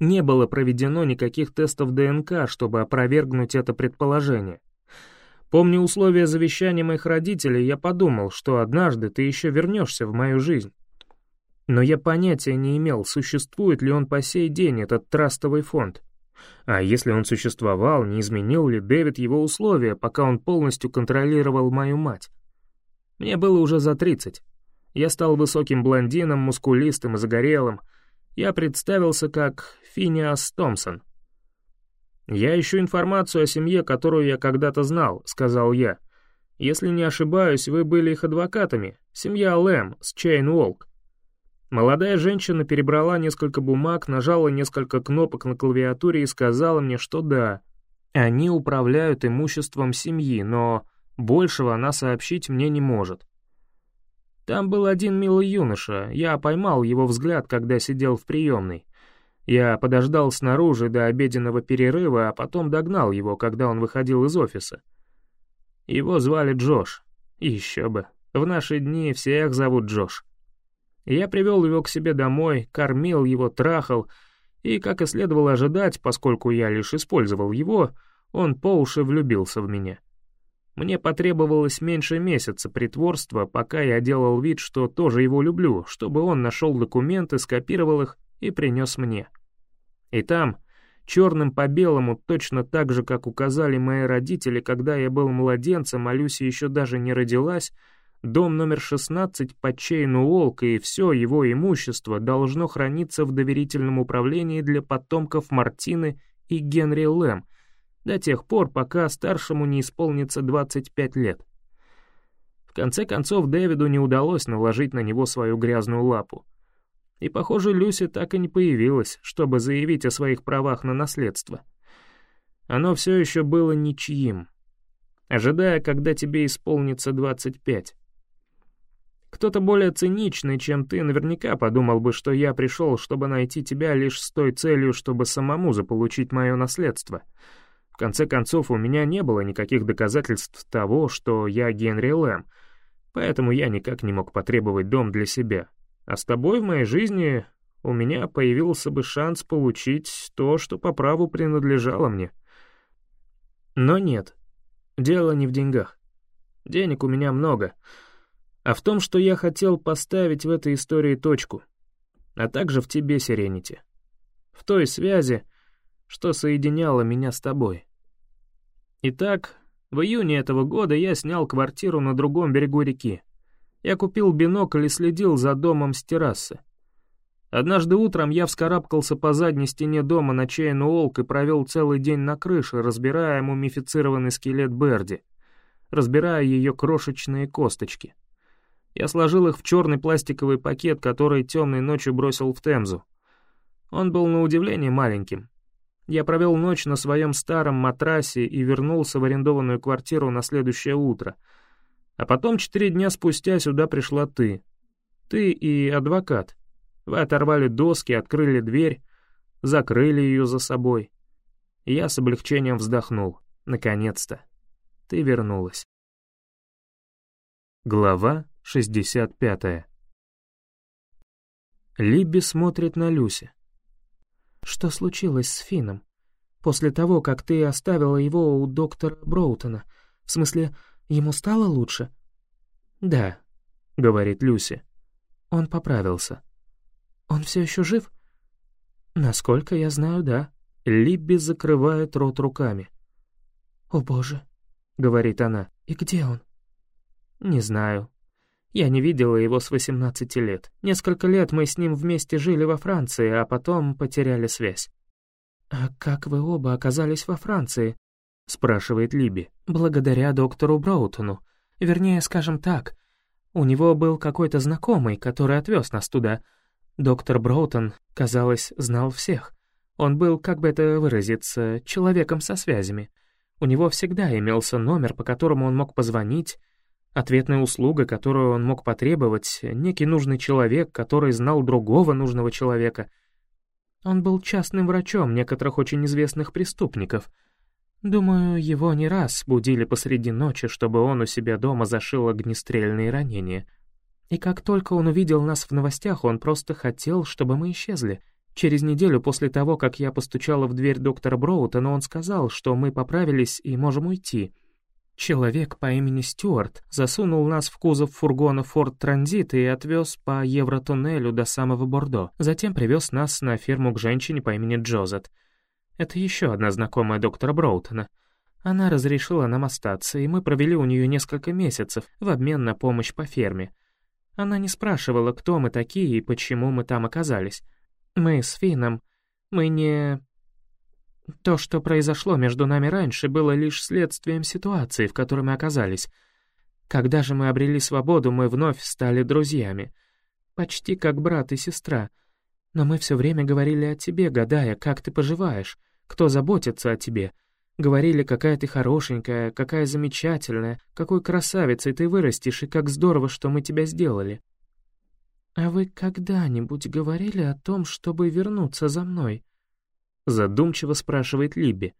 не было проведено никаких тестов ДНК, чтобы опровергнуть это предположение. Помню условия завещания моих родителей, я подумал, что однажды ты еще вернешься в мою жизнь. Но я понятия не имел, существует ли он по сей день, этот трастовый фонд. А если он существовал, не изменил ли Дэвид его условия, пока он полностью контролировал мою мать? Мне было уже за 30. Я стал высоким блондином, мускулистым и загорелым. Я представился как Финиас Томпсон. «Я ищу информацию о семье, которую я когда-то знал», — сказал я. «Если не ошибаюсь, вы были их адвокатами. Семья Лэм с Чейн Уолк». Молодая женщина перебрала несколько бумаг, нажала несколько кнопок на клавиатуре и сказала мне, что да, они управляют имуществом семьи, но большего она сообщить мне не может. Там был один милый юноша, я поймал его взгляд, когда сидел в приемной. Я подождал снаружи до обеденного перерыва, а потом догнал его, когда он выходил из офиса. Его звали Джош. Еще бы. В наши дни всех зовут Джош. Я привел его к себе домой, кормил его, трахал, и, как и следовало ожидать, поскольку я лишь использовал его, он по уши влюбился в меня. Мне потребовалось меньше месяца притворства, пока я делал вид, что тоже его люблю, чтобы он нашел документы, скопировал их и принес мне. И там, черным по белому, точно так же, как указали мои родители, когда я был младенцем, а Люси еще даже не родилась, дом номер 16 под Чейну Уолка и все его имущество должно храниться в доверительном управлении для потомков Мартины и Генри Лэм до тех пор, пока старшему не исполнится 25 лет. В конце концов, Дэвиду не удалось наложить на него свою грязную лапу. И, похоже, Люси так и не появилась, чтобы заявить о своих правах на наследство. Оно все еще было ничьим, ожидая, когда тебе исполнится 25. Кто-то более циничный, чем ты, наверняка подумал бы, что я пришел, чтобы найти тебя лишь с той целью, чтобы самому заполучить мое наследство. В конце концов, у меня не было никаких доказательств того, что я Генри Лэм, поэтому я никак не мог потребовать дом для себя. А с тобой в моей жизни у меня появился бы шанс получить то, что по праву принадлежало мне. Но нет, дело не в деньгах. Денег у меня много, а в том, что я хотел поставить в этой истории точку, а также в тебе, Сиренити. В той связи, что соединяло меня с тобой. Итак, в июне этого года я снял квартиру на другом берегу реки. Я купил бинокль и следил за домом с террасы. Однажды утром я вскарабкался по задней стене дома на чайну олк и провел целый день на крыше, разбирая мумифицированный скелет Берди, разбирая ее крошечные косточки. Я сложил их в черный пластиковый пакет, который темной ночью бросил в Темзу. Он был на удивление маленьким. Я провел ночь на своем старом матрасе и вернулся в арендованную квартиру на следующее утро — а потом четыре дня спустя сюда пришла ты. Ты и адвокат. Вы оторвали доски, открыли дверь, закрыли ее за собой. я с облегчением вздохнул. Наконец-то. Ты вернулась. Глава 65 Либби смотрит на Люси. «Что случилось с Фином? После того, как ты оставила его у доктора Броутона? В смысле, Ему стало лучше?» «Да», — говорит Люси. «Он поправился». «Он все еще жив?» «Насколько я знаю, да». Либби закрывает рот руками. «О боже», — говорит она, — «и где он?» «Не знаю. Я не видела его с 18 лет. Несколько лет мы с ним вместе жили во Франции, а потом потеряли связь». «А как вы оба оказались во Франции?» спрашивает Либи. «Благодаря доктору Броутону. Вернее, скажем так, у него был какой-то знакомый, который отвез нас туда. Доктор Броутон, казалось, знал всех. Он был, как бы это выразиться, человеком со связями. У него всегда имелся номер, по которому он мог позвонить, ответная услуга, которую он мог потребовать, некий нужный человек, который знал другого нужного человека. Он был частным врачом некоторых очень известных преступников. Думаю, его не раз будили посреди ночи, чтобы он у себя дома зашил огнестрельные ранения. И как только он увидел нас в новостях, он просто хотел, чтобы мы исчезли. Через неделю после того, как я постучала в дверь доктора Броутона, он сказал, что мы поправились и можем уйти. Человек по имени Стюарт засунул нас в кузов фургона Ford Transit и отвез по Евротуннелю до самого Бордо. Затем привез нас на ферму к женщине по имени Джозет. Это еще одна знакомая доктора Броутона. Она разрешила нам остаться, и мы провели у нее несколько месяцев в обмен на помощь по ферме. Она не спрашивала, кто мы такие и почему мы там оказались. Мы с Фином, мы не... То, что произошло между нами раньше, было лишь следствием ситуации, в которой мы оказались. Когда же мы обрели свободу, мы вновь стали друзьями. Почти как брат и сестра. Но мы все время говорили о тебе, гадая, как ты поживаешь, кто заботится о тебе. Говорили, какая ты хорошенькая, какая замечательная, какой красавицей ты вырастешь, и как здорово, что мы тебя сделали. «А вы когда-нибудь говорили о том, чтобы вернуться за мной?» Задумчиво спрашивает Либби.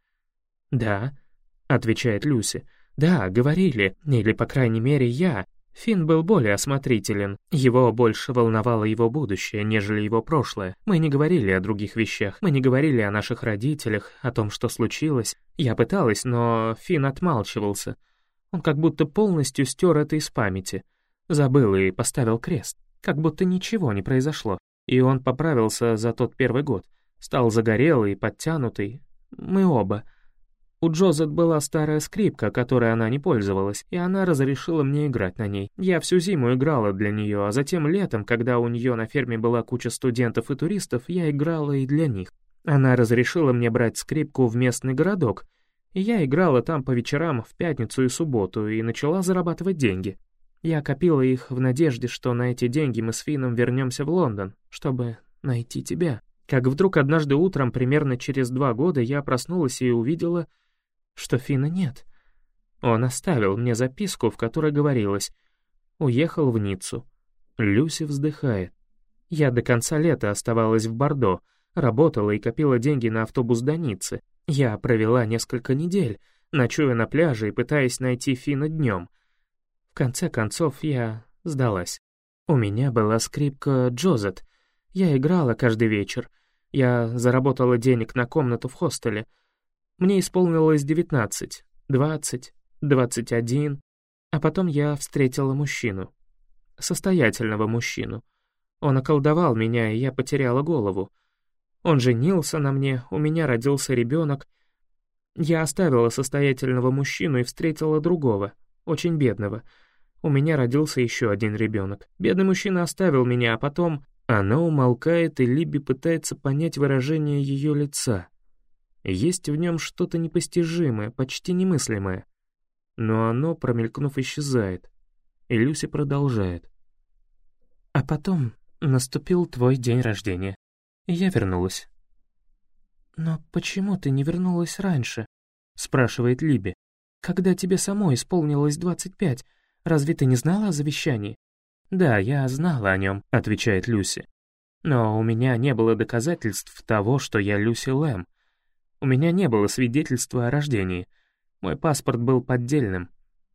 «Да», — отвечает Люси. «Да, говорили, или, по крайней мере, я. Финн был более осмотрителен. Его больше волновало его будущее, нежели его прошлое. Мы не говорили о других вещах. Мы не говорили о наших родителях, о том, что случилось. Я пыталась, но Финн отмалчивался. Он как будто полностью стер это из памяти. Забыл и поставил крест как будто ничего не произошло, и он поправился за тот первый год. Стал загорелый, подтянутый. Мы оба. У Джозет была старая скрипка, которой она не пользовалась, и она разрешила мне играть на ней. Я всю зиму играла для нее, а затем летом, когда у нее на ферме была куча студентов и туристов, я играла и для них. Она разрешила мне брать скрипку в местный городок, и я играла там по вечерам в пятницу и субботу и начала зарабатывать деньги. Я копила их в надежде, что на эти деньги мы с Фином вернемся в Лондон, чтобы найти тебя. Как вдруг однажды утром, примерно через два года, я проснулась и увидела, что Фина нет. Он оставил мне записку, в которой говорилось «Уехал в Ниццу». Люси вздыхает. Я до конца лета оставалась в Бордо, работала и копила деньги на автобус до Ниццы. Я провела несколько недель, ночуя на пляже и пытаясь найти Фина днем — в конце концов, я сдалась. У меня была скрипка Джозет. Я играла каждый вечер. Я заработала денег на комнату в хостеле. Мне исполнилось 19, 20, 21. А потом я встретила мужчину. Состоятельного мужчину. Он околдовал меня, и я потеряла голову. Он женился на мне, у меня родился ребенок. Я оставила состоятельного мужчину и встретила другого, очень бедного. У меня родился еще один ребенок. Бедный мужчина оставил меня, а потом... Она умолкает, и Либи пытается понять выражение ее лица. Есть в нем что-то непостижимое, почти немыслимое. Но оно, промелькнув, исчезает. И Люси продолжает. А потом наступил твой день рождения. Я вернулась. «Но почему ты не вернулась раньше?» — спрашивает Либи. «Когда тебе самой исполнилось двадцать пять, разве ты не знала о завещании?» «Да, я знала о нем», — отвечает Люси. «Но у меня не было доказательств того, что я Люси Лэм. У меня не было свидетельства о рождении. Мой паспорт был поддельным.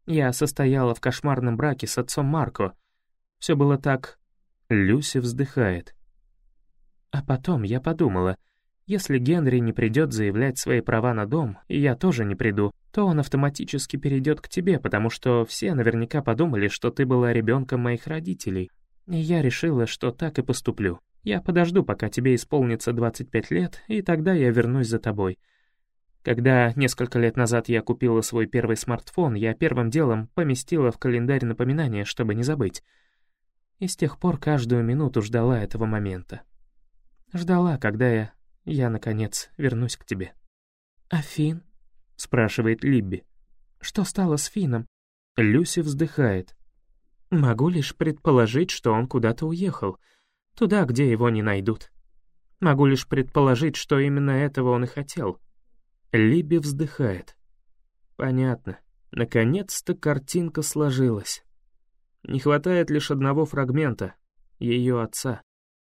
Я состояла в кошмарном браке с отцом Марко. Все было так...» Люси вздыхает. А потом я подумала, если Генри не придет заявлять свои права на дом, я тоже не приду, то он автоматически перейдет к тебе, потому что все наверняка подумали, что ты была ребенком моих родителей. И я решила, что так и поступлю. Я подожду, пока тебе исполнится 25 лет, и тогда я вернусь за тобой. Когда несколько лет назад я купила свой первый смартфон, я первым делом поместила в календарь напоминания, чтобы не забыть. И с тех пор каждую минуту ждала этого момента. Ждала, когда я я, наконец, вернусь к тебе». «А Фин? Спрашивает Либби. «Что стало с Фином?» Люси вздыхает. «Могу лишь предположить, что он куда-то уехал, туда, где его не найдут». Могу лишь предположить, что именно этого он и хотел. Либи вздыхает. Понятно. Наконец-то картинка сложилась. Не хватает лишь одного фрагмента — ее отца.